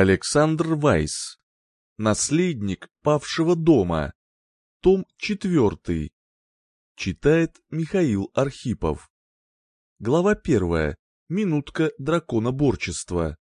Александр Вайс. Наследник павшего дома. Том 4. Читает Михаил Архипов. Глава 1. Минутка драконоборчества.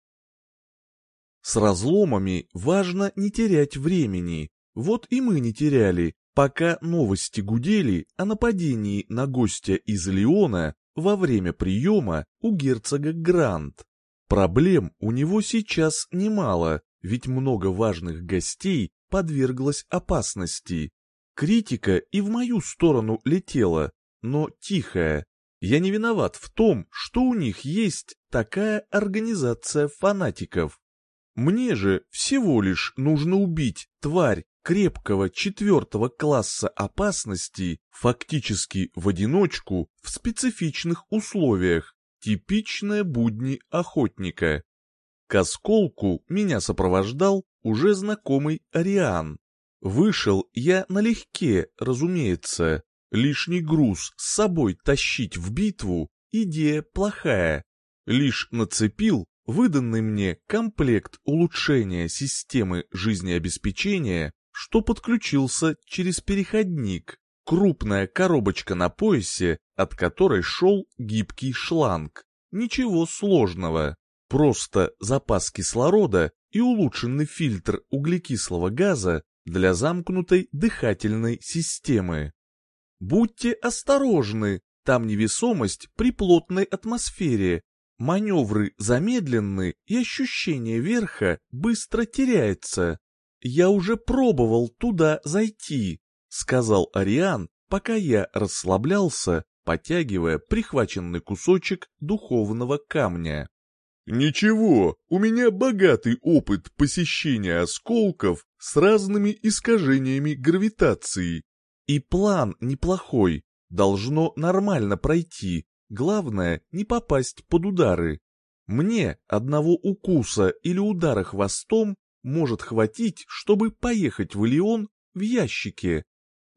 С разломами важно не терять времени. Вот и мы не теряли, пока новости гудели о нападении на гостя из Леона во время приема у герцога Грант. Проблем у него сейчас немало, ведь много важных гостей подверглось опасности. Критика и в мою сторону летела, но тихая. Я не виноват в том, что у них есть такая организация фанатиков. Мне же всего лишь нужно убить тварь крепкого четвертого класса опасности фактически в одиночку в специфичных условиях, типичные будни охотника. К осколку меня сопровождал уже знакомый Ариан. Вышел я налегке, разумеется. Лишний груз с собой тащить в битву – идея плохая. Лишь нацепил выданный мне комплект улучшения системы жизнеобеспечения, что подключился через переходник. Крупная коробочка на поясе, от которой шел гибкий шланг. Ничего сложного. Просто запас кислорода и улучшенный фильтр углекислого газа для замкнутой дыхательной системы. Будьте осторожны, там невесомость при плотной атмосфере, маневры замедленны и ощущение верха быстро теряется. Я уже пробовал туда зайти, сказал Ариан, пока я расслаблялся, потягивая прихваченный кусочек духовного камня. «Ничего, у меня богатый опыт посещения осколков с разными искажениями гравитации. И план неплохой, должно нормально пройти, главное не попасть под удары. Мне одного укуса или удара хвостом может хватить, чтобы поехать в Илион в ящике.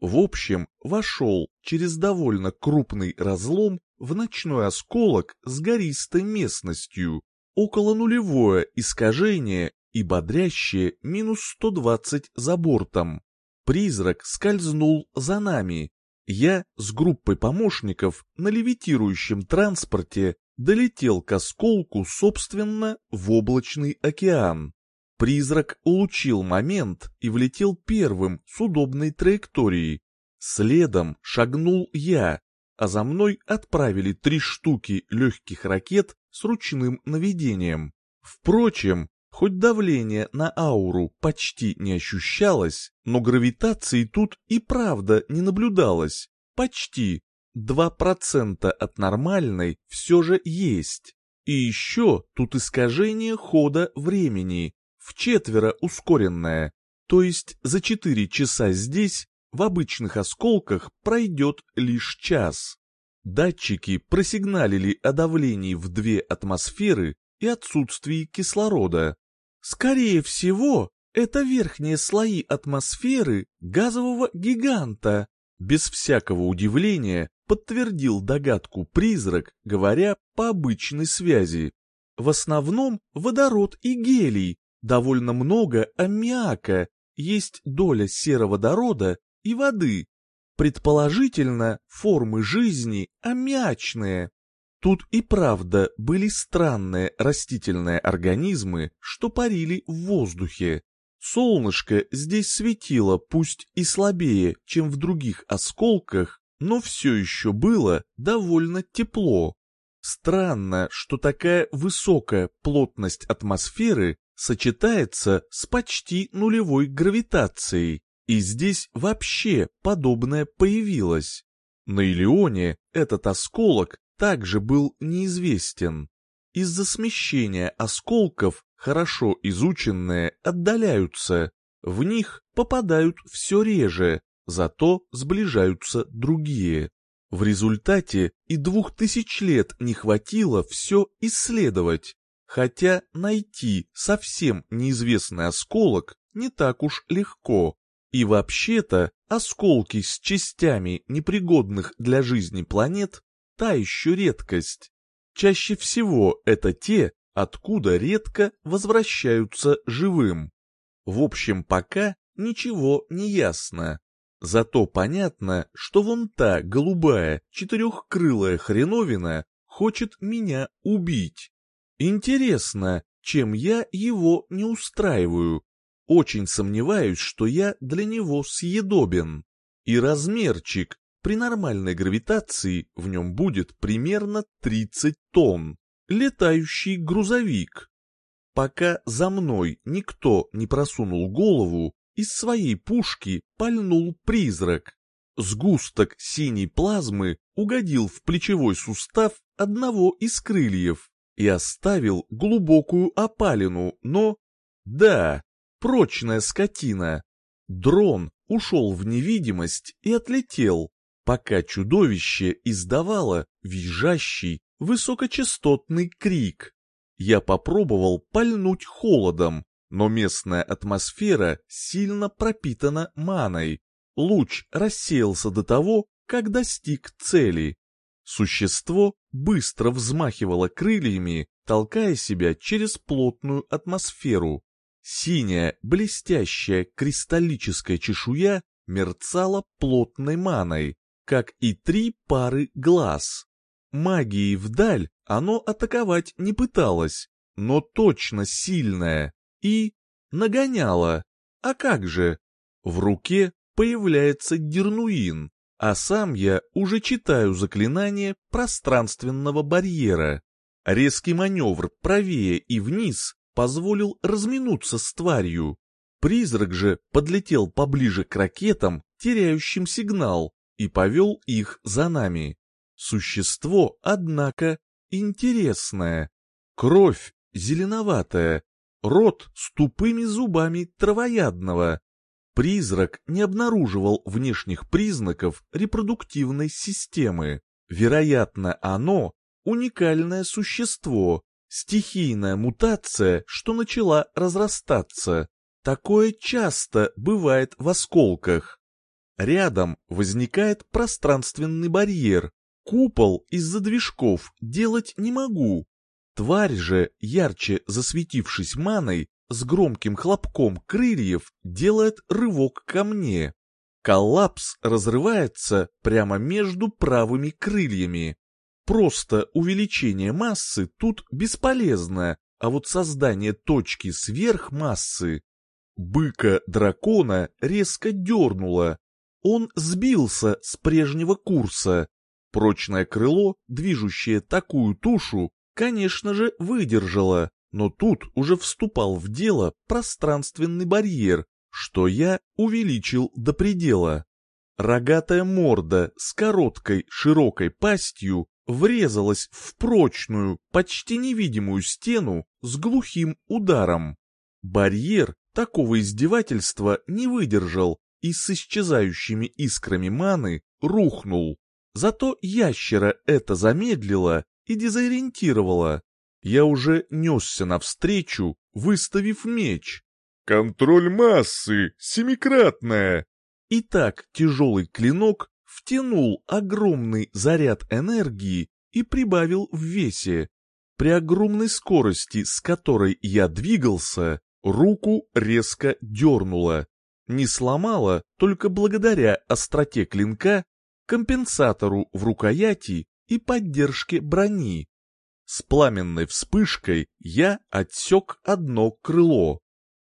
В общем, вошел через довольно крупный разлом в ночной осколок с гористой местностью около нулевое искажение и бодрящее минус 120 за бортом. Призрак скользнул за нами. Я с группой помощников на левитирующем транспорте долетел к осколку, собственно, в облачный океан. Призрак улучил момент и влетел первым с удобной траекторией. Следом шагнул я, а за мной отправили три штуки легких ракет с ручным наведением. Впрочем, хоть давление на ауру почти не ощущалось, но гравитации тут и правда не наблюдалось. Почти. 2% от нормальной все же есть. И еще тут искажение хода времени, в четверо ускоренное, то есть за 4 часа здесь, в обычных осколках, пройдет лишь час. Датчики просигналили о давлении в две атмосферы и отсутствии кислорода. Скорее всего, это верхние слои атмосферы газового гиганта. Без всякого удивления подтвердил догадку призрак, говоря по обычной связи. В основном водород и гелий, довольно много аммиака, есть доля сероводорода и воды, Предположительно, формы жизни аммиачные. Тут и правда были странные растительные организмы, что парили в воздухе. Солнышко здесь светило пусть и слабее, чем в других осколках, но все еще было довольно тепло. Странно, что такая высокая плотность атмосферы сочетается с почти нулевой гравитацией. И здесь вообще подобное появилось. На Илионе этот осколок также был неизвестен. Из-за смещения осколков хорошо изученные отдаляются, в них попадают все реже, зато сближаются другие. В результате и двух тысяч лет не хватило все исследовать, хотя найти совсем неизвестный осколок не так уж легко. И вообще-то, осколки с частями непригодных для жизни планет – та еще редкость. Чаще всего это те, откуда редко возвращаются живым. В общем, пока ничего не ясно. Зато понятно, что вон та голубая четырехкрылая хреновина хочет меня убить. Интересно, чем я его не устраиваю. Очень сомневаюсь, что я для него съедобен. И размерчик при нормальной гравитации в нем будет примерно 30 тонн. Летающий грузовик. Пока за мной никто не просунул голову, из своей пушки пальнул призрак. Сгусток синей плазмы угодил в плечевой сустав одного из крыльев и оставил глубокую опалину, но... Да, прочная скотина. Дрон ушел в невидимость и отлетел, пока чудовище издавало визжащий высокочастотный крик. Я попробовал пальнуть холодом, но местная атмосфера сильно пропитана маной. Луч рассеялся до того, как достиг цели. Существо быстро взмахивало крыльями, толкая себя через плотную атмосферу. Синяя, блестящая кристаллическая чешуя мерцала плотной маной, как и три пары глаз. Магией вдаль оно атаковать не пыталось, но точно сильное, и нагоняло. А как же? В руке появляется Гернуин, а сам я уже читаю заклинание пространственного барьера. Резкий маневр правее и вниз позволил разминуться с тварью. Призрак же подлетел поближе к ракетам, теряющим сигнал, и повел их за нами. Существо, однако, интересное. Кровь зеленоватая, рот с тупыми зубами травоядного. Призрак не обнаруживал внешних признаков репродуктивной системы. Вероятно, оно — уникальное существо, стихийная мутация, что начала разрастаться. Такое часто бывает в осколках. Рядом возникает пространственный барьер. Купол из-за движков делать не могу. Тварь же, ярче засветившись маной, с громким хлопком крыльев делает рывок ко мне. Коллапс разрывается прямо между правыми крыльями. Просто увеличение массы тут бесполезно, а вот создание точки сверхмассы быка-дракона резко дернуло, он сбился с прежнего курса. Прочное крыло, движущее такую тушу, конечно же, выдержало, но тут уже вступал в дело пространственный барьер, что я увеличил до предела. Рогатая морда с короткой широкой пастью врезалась в прочную, почти невидимую стену с глухим ударом. Барьер такого издевательства не выдержал и с исчезающими искрами маны рухнул. Зато ящера это замедлило и дезориентировало. Я уже несся навстречу, выставив меч. «Контроль массы! Семикратная!» И так тяжелый клинок втянул огромный заряд энергии и прибавил в весе. При огромной скорости, с которой я двигался, руку резко дернуло не сломала только благодаря остроте клинка, компенсатору в рукояти и поддержке брони. С пламенной вспышкой я отсек одно крыло.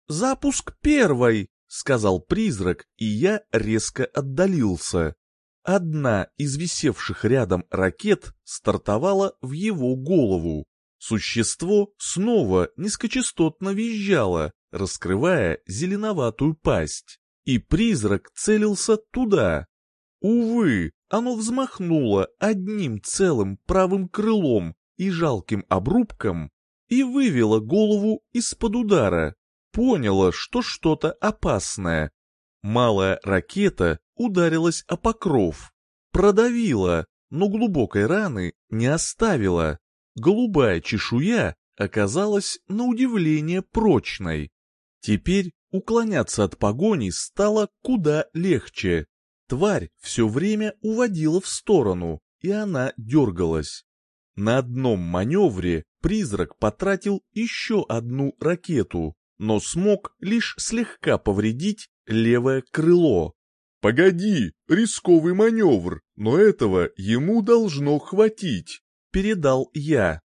«Запуск первой!» — сказал призрак, и я резко отдалился. Одна из висевших рядом ракет стартовала в его голову. Существо снова низкочастотно визжало, раскрывая зеленоватую пасть, и призрак целился туда. Увы, оно взмахнуло одним целым правым крылом и жалким обрубком и вывело голову из-под удара, поняло, что что-то опасное. Малая ракета ударилась о покров, продавила, но глубокой раны не оставила. Голубая чешуя оказалась на удивление прочной. Теперь уклоняться от погони стало куда легче. Тварь все время уводила в сторону, и она дергалась. На одном маневре призрак потратил еще одну ракету, но смог лишь слегка повредить левое крыло. «Погоди, рисковый маневр, но этого ему должно хватить», — передал я.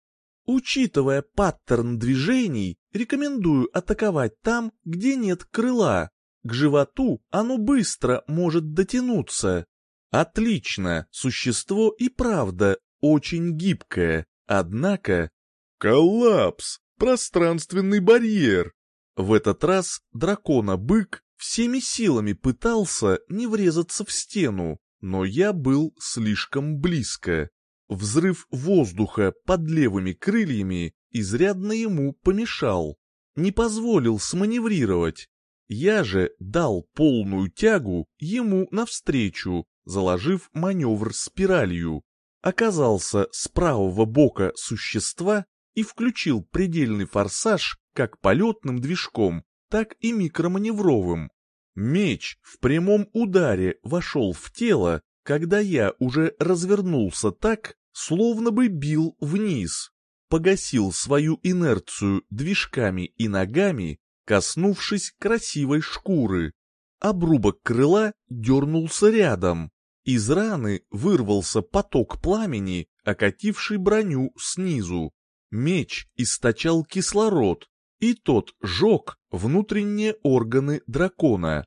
Учитывая паттерн движений, рекомендую атаковать там, где нет крыла. К животу оно быстро может дотянуться. Отлично, существо и правда очень гибкое, однако... Коллапс! Пространственный барьер! В этот раз дракона-бык всеми силами пытался не врезаться в стену, но я был слишком близко. Взрыв воздуха под левыми крыльями изрядно ему помешал, не позволил сманеврировать. Я же дал полную тягу ему навстречу, заложив маневр спиралью. Оказался с правого бока существа и включил предельный форсаж как полетным движком, так и микроманевровым. Меч в прямом ударе вошел в тело, когда я уже развернулся так, словно бы бил вниз, погасил свою инерцию движками и ногами, коснувшись красивой шкуры. Обрубок крыла дернулся рядом. Из раны вырвался поток пламени, окативший броню снизу. Меч источал кислород, и тот жег внутренние органы дракона.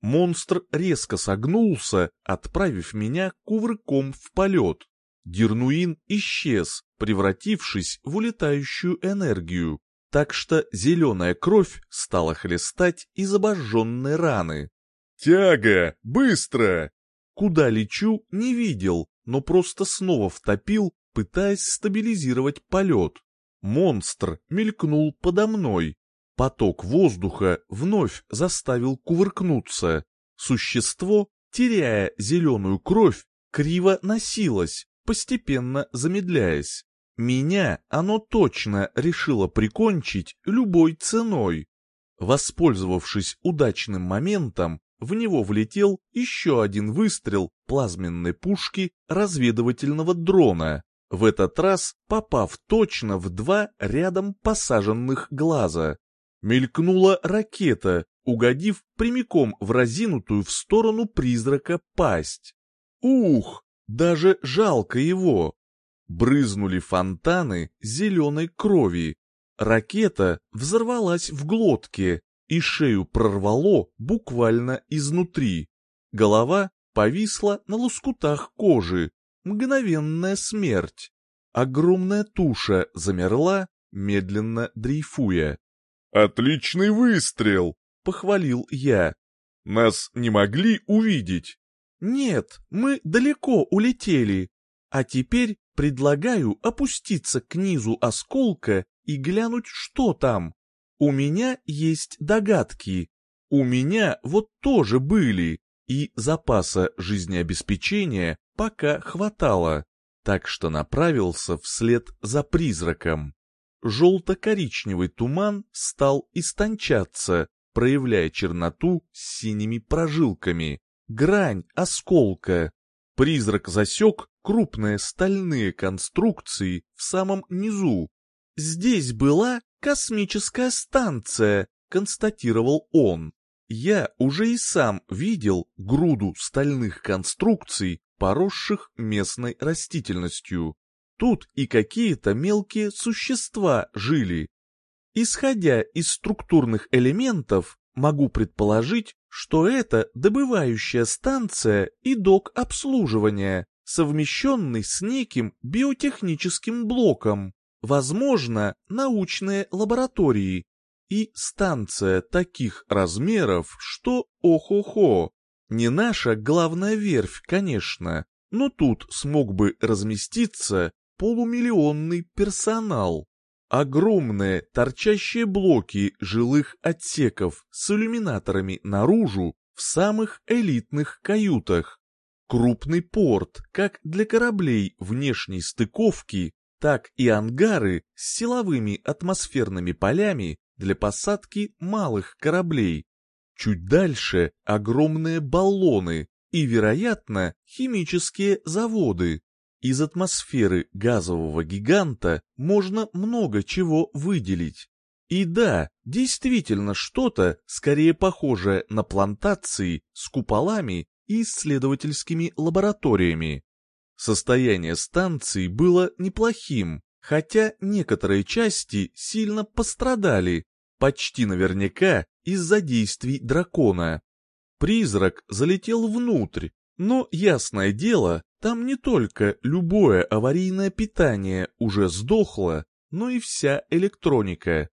Монстр резко согнулся, отправив меня кувырком в полет. Дернуин исчез, превратившись в улетающую энергию, так что зеленая кровь стала хлестать из обожженной раны. «Тяга! Быстро!» Куда лечу, не видел, но просто снова втопил, пытаясь стабилизировать полет. Монстр мелькнул подо мной. Поток воздуха вновь заставил кувыркнуться. Существо, теряя зеленую кровь, криво носилось, постепенно замедляясь. Меня оно точно решило прикончить любой ценой. Воспользовавшись удачным моментом, в него влетел еще один выстрел плазменной пушки разведывательного дрона, в этот раз попав точно в два рядом посаженных глаза. Мелькнула ракета, угодив прямиком в разинутую в сторону призрака пасть. Ух, даже жалко его. Брызнули фонтаны зеленой крови. Ракета взорвалась в глотке, и шею прорвало буквально изнутри. Голова повисла на лоскутах кожи. Мгновенная смерть. Огромная туша замерла, медленно дрейфуя. «Отличный выстрел!» — похвалил я. «Нас не могли увидеть?» «Нет, мы далеко улетели. А теперь предлагаю опуститься к низу осколка и глянуть, что там. У меня есть догадки. У меня вот тоже были, и запаса жизнеобеспечения пока хватало, так что направился вслед за призраком. Желто-коричневый туман стал истончаться, проявляя черноту с синими прожилками грань осколка. Призрак засек крупные стальные конструкции в самом низу. «Здесь была космическая станция», — констатировал он. Я уже и сам видел груду стальных конструкций, поросших местной растительностью. Тут и какие-то мелкие существа жили. Исходя из структурных элементов, могу предположить, что это добывающая станция и док обслуживания, совмещенный с неким биотехническим блоком, возможно, научные лаборатории, и станция таких размеров, что ох-охо. Не наша главная верфь, конечно, но тут смог бы разместиться полумиллионный персонал. Огромные торчащие блоки жилых отсеков с иллюминаторами наружу в самых элитных каютах. Крупный порт как для кораблей внешней стыковки, так и ангары с силовыми атмосферными полями для посадки малых кораблей. Чуть дальше огромные баллоны и, вероятно, химические заводы. Из атмосферы газового гиганта можно много чего выделить. И да, действительно что-то, скорее похожее на плантации с куполами и исследовательскими лабораториями. Состояние станции было неплохим, хотя некоторые части сильно пострадали, почти наверняка из-за действий дракона. Призрак залетел внутрь, но, ясное дело, там не только любое аварийное питание уже сдохло, но и вся электроника.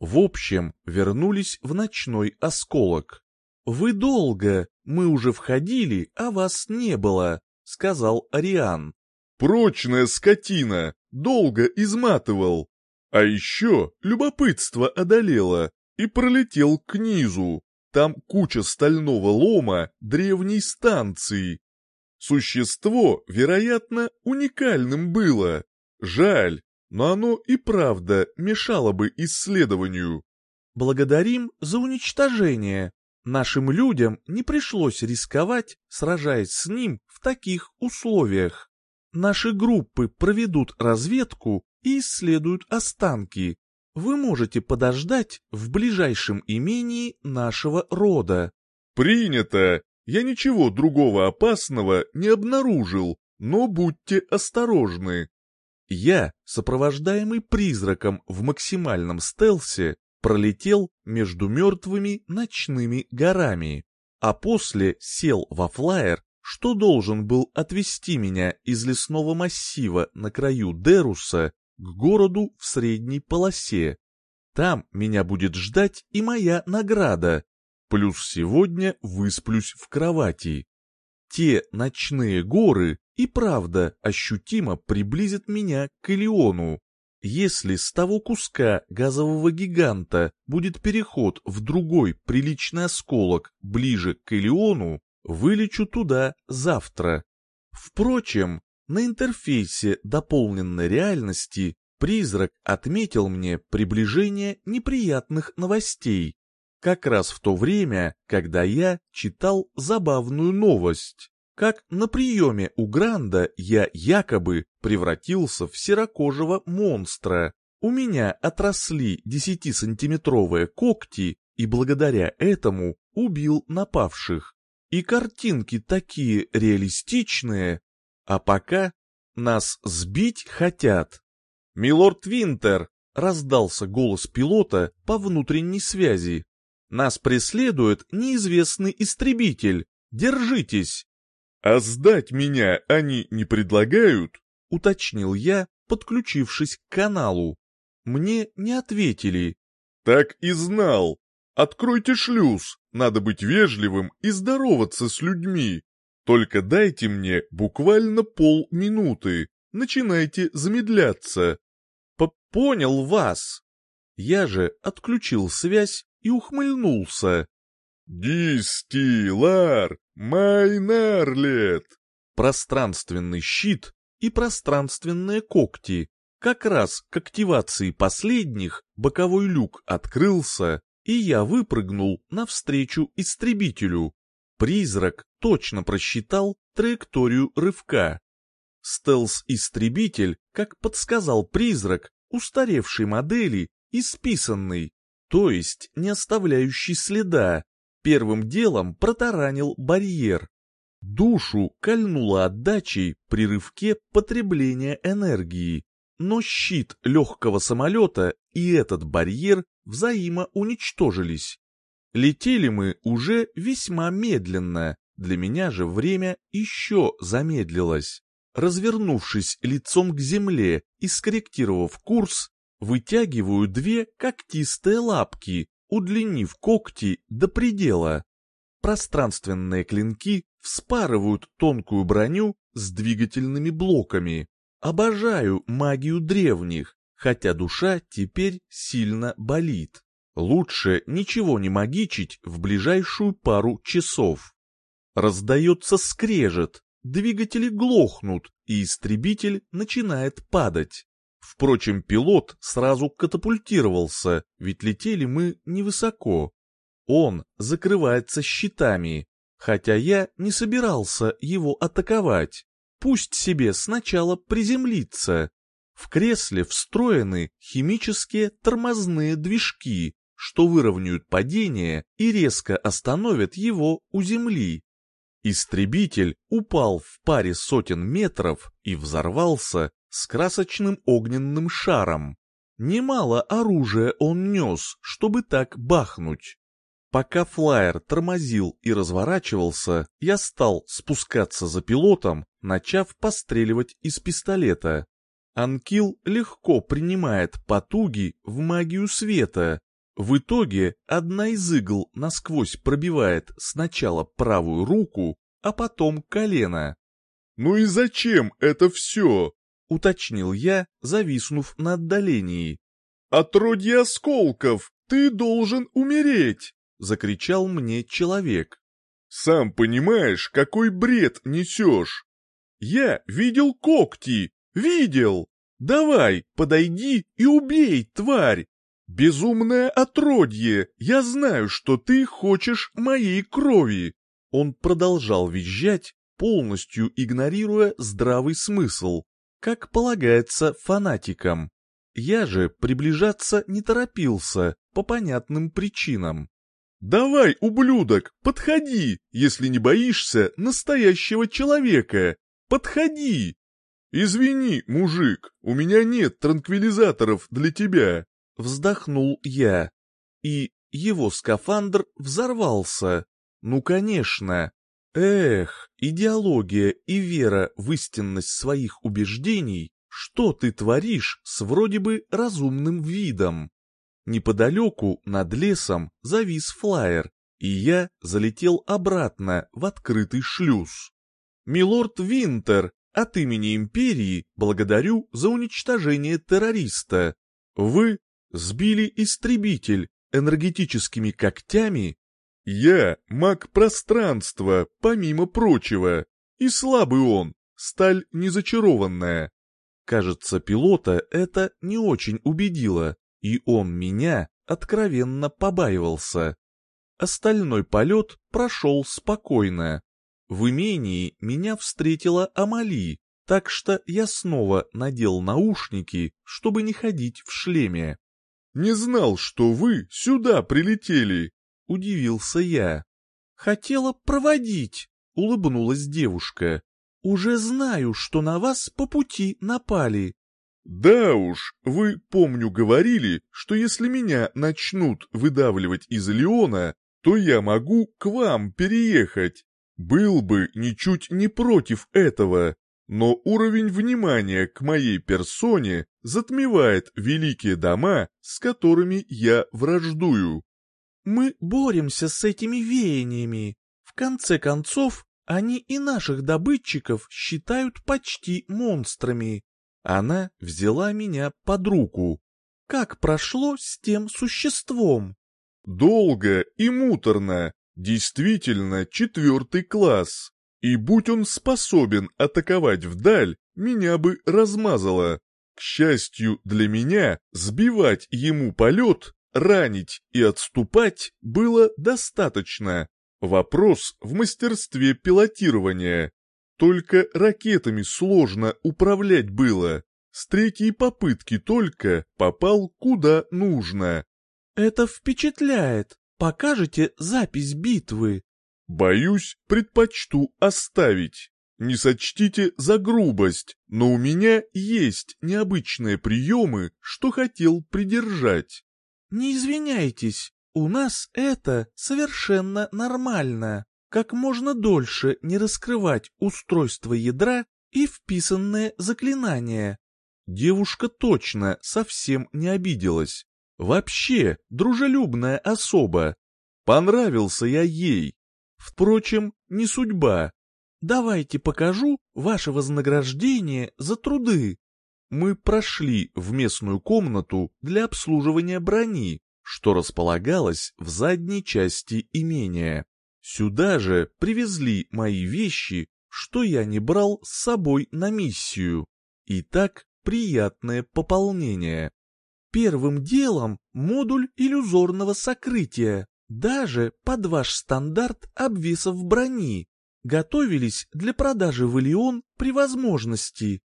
В общем, вернулись в ночной осколок. «Вы долго, мы уже входили, а вас не было», — сказал Ариан. «Прочная скотина, долго изматывал. А еще любопытство одолело и пролетел к низу. Там куча стального лома древней станции. Существо, вероятно, уникальным было. Жаль, но оно и правда мешало бы исследованию. Благодарим за уничтожение. Нашим людям не пришлось рисковать, сражаясь с ним в таких условиях. Наши группы проведут разведку и исследуют останки, вы можете подождать в ближайшем имении нашего рода». «Принято! Я ничего другого опасного не обнаружил, но будьте осторожны». Я, сопровождаемый призраком в максимальном стелсе, пролетел между мертвыми ночными горами, а после сел во флайер, что должен был отвезти меня из лесного массива на краю Деруса к городу в средней полосе. Там меня будет ждать и моя награда, плюс сегодня высплюсь в кровати. Те ночные горы и правда ощутимо приблизят меня к Элеону. Если с того куска газового гиганта будет переход в другой приличный осколок ближе к Элеону, вылечу туда завтра. Впрочем, на интерфейсе дополненной реальности призрак отметил мне приближение неприятных новостей, как раз в то время, когда я читал забавную новость. Как на приеме у Гранда я якобы превратился в серокожего монстра. У меня отросли десятисантиметровые когти, и благодаря этому убил напавших. И картинки такие реалистичные, а пока нас сбить хотят. «Милорд Винтер!» — раздался голос пилота по внутренней связи. «Нас преследует неизвестный истребитель. Держитесь!» «А сдать меня они не предлагают?» — уточнил я, подключившись к каналу. Мне не ответили. «Так и знал. Откройте шлюз, надо быть вежливым и здороваться с людьми. Только дайте мне буквально полминуты, начинайте замедляться. П Понял вас. Я же отключил связь и ухмыльнулся. Дистилар Майнарлет. Пространственный щит и пространственные когти. Как раз к активации последних боковой люк открылся, и я выпрыгнул навстречу истребителю. Призрак точно просчитал траекторию рывка. Стелс-истребитель, как подсказал призрак, устаревшей модели и списанный, то есть не оставляющий следа, первым делом протаранил барьер. Душу кольнуло отдачей при рывке потребления энергии, но щит легкого самолета и этот барьер взаимоуничтожились. Летели мы уже весьма медленно, для меня же время еще замедлилось. Развернувшись лицом к земле и скорректировав курс, вытягиваю две когтистые лапки, удлинив когти до предела. Пространственные клинки вспарывают тонкую броню с двигательными блоками. Обожаю магию древних, хотя душа теперь сильно болит. Лучше ничего не магичить в ближайшую пару часов. Раздается скрежет, двигатели глохнут, и истребитель начинает падать. Впрочем, пилот сразу катапультировался, ведь летели мы невысоко. Он закрывается щитами, хотя я не собирался его атаковать. пусть себе сначала приземлится. В кресле встроены химические тормозные движки, что выровняют падение и резко остановят его у земли. Истребитель упал в паре сотен метров и взорвался с красочным огненным шаром. Немало оружия он нес, чтобы так бахнуть. Пока флайер тормозил и разворачивался, я стал спускаться за пилотом, начав постреливать из пистолета. Анкил легко принимает потуги в магию света. В итоге одна из игл насквозь пробивает сначала правую руку, а потом колено. «Ну и зачем это все?» — уточнил я, зависнув на отдалении. «Отродье осколков! Ты должен умереть!» — закричал мне человек. «Сам понимаешь, какой бред несешь! Я видел когти! Видел! Давай, подойди и убей, тварь! Безумное отродье! Я знаю, что ты хочешь моей крови!» Он продолжал визжать, полностью игнорируя здравый смысл, как полагается фанатикам. Я же приближаться не торопился по понятным причинам. «Давай, ублюдок, подходи, если не боишься настоящего человека! Подходи!» «Извини, мужик, у меня нет транквилизаторов для тебя!» Вздохнул я. И его скафандр взорвался. Ну, конечно. Эх, идеология и вера в истинность своих убеждений, что ты творишь с вроде бы разумным видом? Неподалеку над лесом завис флайер, и я залетел обратно в открытый шлюз. «Милорд Винтер, от имени Империи благодарю за уничтожение террориста. Вы сбили истребитель энергетическими когтями я маг пространства, помимо прочего, и слабый он, сталь незачарованная. Кажется, пилота это не очень убедило, и он меня откровенно побаивался. Остальной полет прошел спокойно. В имении меня встретила Амали, так что я снова надел наушники, чтобы не ходить в шлеме. «Не знал, что вы сюда прилетели», — удивился я. «Хотела проводить», — улыбнулась девушка. «Уже знаю, что на вас по пути напали». «Да уж, вы, помню, говорили, что если меня начнут выдавливать из Леона, то я могу к вам переехать. Был бы ничуть не против этого, но уровень внимания к моей персоне затмевает великие дома, с которыми я враждую. Мы боремся с этими веяниями. В конце концов, они и наших добытчиков считают почти монстрами. Она взяла меня под руку. Как прошло с тем существом? Долго и муторно. Действительно четвертый класс. И будь он способен атаковать вдаль, меня бы размазало. К счастью для меня, сбивать ему полет ранить и отступать было достаточно. Вопрос в мастерстве пилотирования. Только ракетами сложно управлять было. С третьей попытки только попал куда нужно. «Это впечатляет. Покажете запись битвы?» «Боюсь, предпочту оставить. Не сочтите за грубость, но у меня есть необычные приемы, что хотел придержать. Не извиняйтесь, у нас это совершенно нормально. Как можно дольше не раскрывать устройство ядра и вписанное заклинание. Девушка точно совсем не обиделась. Вообще, дружелюбная особа. Понравился я ей. Впрочем, не судьба. Давайте покажу ваше вознаграждение за труды мы прошли в местную комнату для обслуживания брони, что располагалась в задней части имения. Сюда же привезли мои вещи, что я не брал с собой на миссию. И так приятное пополнение. Первым делом модуль иллюзорного сокрытия, даже под ваш стандарт обвесов брони. Готовились для продажи в Илион при возможности.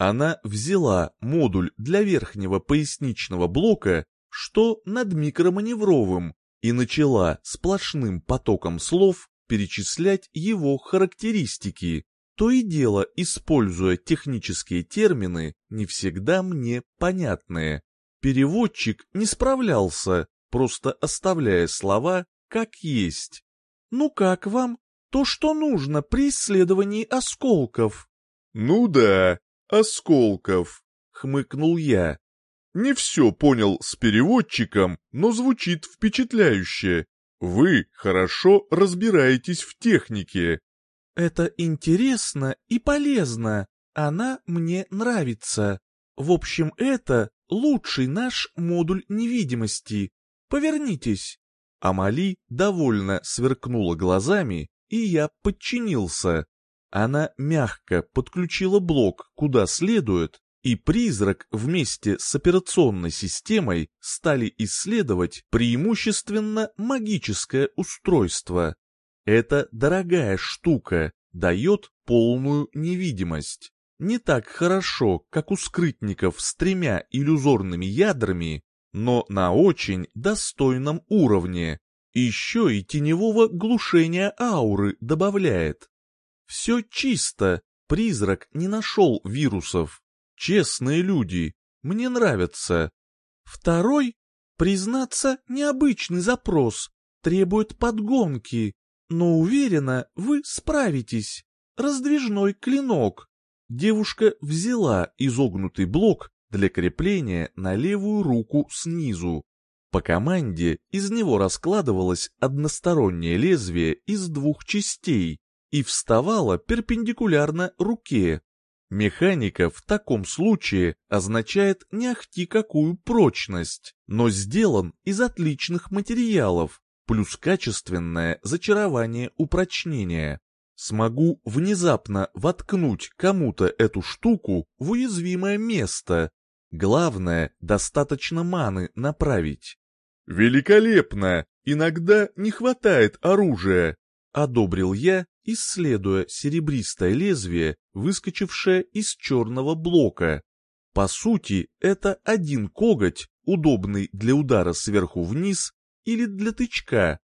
Она взяла модуль для верхнего поясничного блока, что над микроманевровым, и начала сплошным потоком слов перечислять его характеристики, то и дело используя технические термины, не всегда мне понятные. Переводчик не справлялся, просто оставляя слова как есть. «Ну как вам? То, что нужно при исследовании осколков?» «Ну да, осколков», — хмыкнул я. «Не все понял с переводчиком, но звучит впечатляюще. Вы хорошо разбираетесь в технике. Это интересно и полезно. Она мне нравится. В общем, это лучший наш модуль невидимости. Повернитесь. Амали довольно сверкнула глазами, и я подчинился. Она мягко подключила блок куда следует, и призрак вместе с операционной системой стали исследовать преимущественно магическое устройство. Это дорогая штука, дает полную невидимость. Не так хорошо, как у скрытников с тремя иллюзорными ядрами, но на очень достойном уровне. Еще и теневого глушения ауры добавляет. Все чисто, призрак не нашел вирусов. Честные люди, мне нравятся. Второй, признаться, необычный запрос, требует подгонки, но уверена, вы справитесь. Раздвижной клинок. Девушка взяла изогнутый блок для крепления на левую руку снизу. По команде из него раскладывалось одностороннее лезвие из двух частей и вставало перпендикулярно руке, Механика в таком случае означает не ахти какую прочность, но сделан из отличных материалов, плюс качественное зачарование упрочнения. Смогу внезапно воткнуть кому-то эту штуку в уязвимое место. Главное, достаточно маны направить. «Великолепно! Иногда не хватает оружия!» — одобрил я, исследуя серебристое лезвие, выскочившее из черного блока. По сути, это один коготь, удобный для удара сверху вниз или для тычка.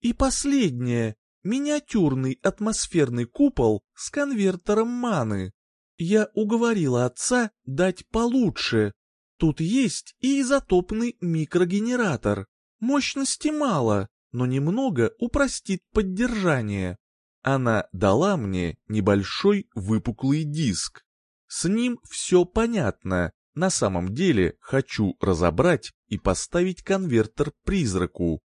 И последнее — миниатюрный атмосферный купол с конвертером маны. Я уговорила отца дать получше. Тут есть и изотопный микрогенератор. Мощности мало, но немного упростит поддержание. Она дала мне небольшой выпуклый диск. С ним все понятно. На самом деле хочу разобрать и поставить конвертер призраку.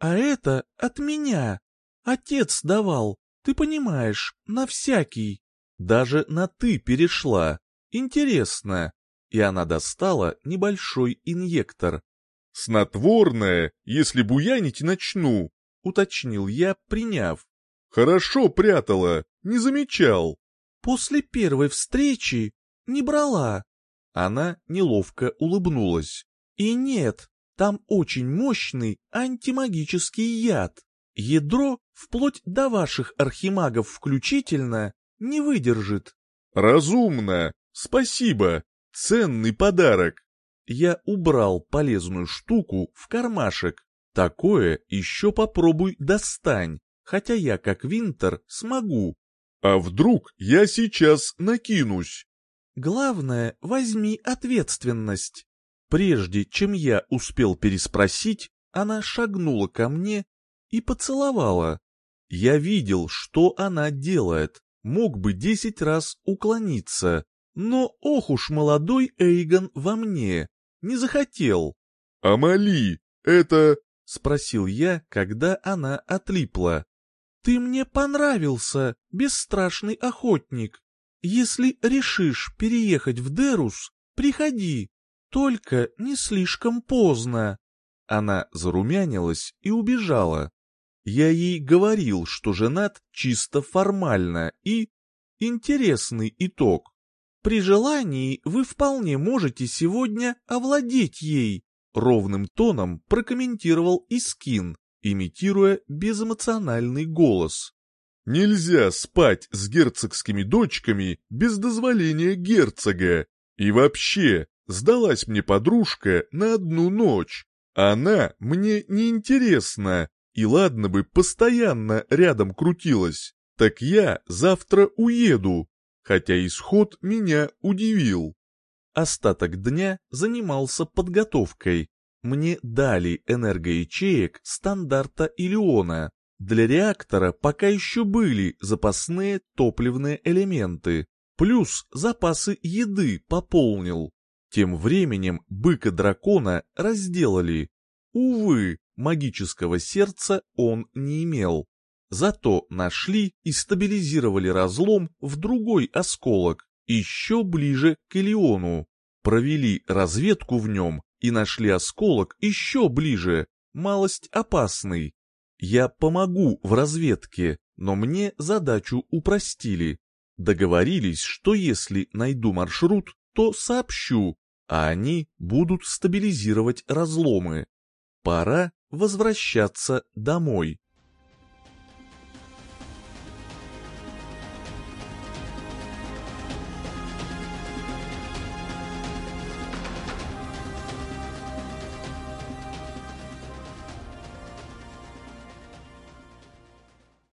А это от меня. Отец давал, ты понимаешь, на всякий. Даже на «ты» перешла. Интересно. И она достала небольшой инъектор. «Снотворное, если буянить начну», — уточнил я, приняв. «Хорошо прятала, не замечал». «После первой встречи не брала». Она неловко улыбнулась. «И нет, там очень мощный антимагический яд. Ядро, вплоть до ваших архимагов включительно, не выдержит». «Разумно, спасибо, ценный подарок» я убрал полезную штуку в кармашек. Такое еще попробуй достань, хотя я как Винтер смогу. А вдруг я сейчас накинусь? Главное, возьми ответственность. Прежде чем я успел переспросить, она шагнула ко мне и поцеловала. Я видел, что она делает, мог бы десять раз уклониться, но ох уж молодой Эйгон во мне, не захотел. «Амали, это...» — спросил я, когда она отлипла. «Ты мне понравился, бесстрашный охотник. Если решишь переехать в Дерус, приходи, только не слишком поздно». Она зарумянилась и убежала. Я ей говорил, что женат чисто формально и... Интересный итог. При желании вы вполне можете сегодня овладеть ей, ровным тоном прокомментировал Искин, имитируя безэмоциональный голос. Нельзя спать с герцогскими дочками без дозволения герцога. И вообще, сдалась мне подружка на одну ночь. Она мне не интересна, и ладно бы постоянно рядом крутилась. Так я завтра уеду, хотя исход меня удивил. Остаток дня занимался подготовкой. Мне дали энергоячеек стандарта Илиона. Для реактора пока еще были запасные топливные элементы, плюс запасы еды пополнил. Тем временем быка дракона разделали. Увы, магического сердца он не имел. Зато нашли и стабилизировали разлом в другой осколок, еще ближе к Элиону. Провели разведку в нем и нашли осколок еще ближе, малость опасный. Я помогу в разведке, но мне задачу упростили. Договорились, что если найду маршрут, то сообщу, а они будут стабилизировать разломы. Пора возвращаться домой.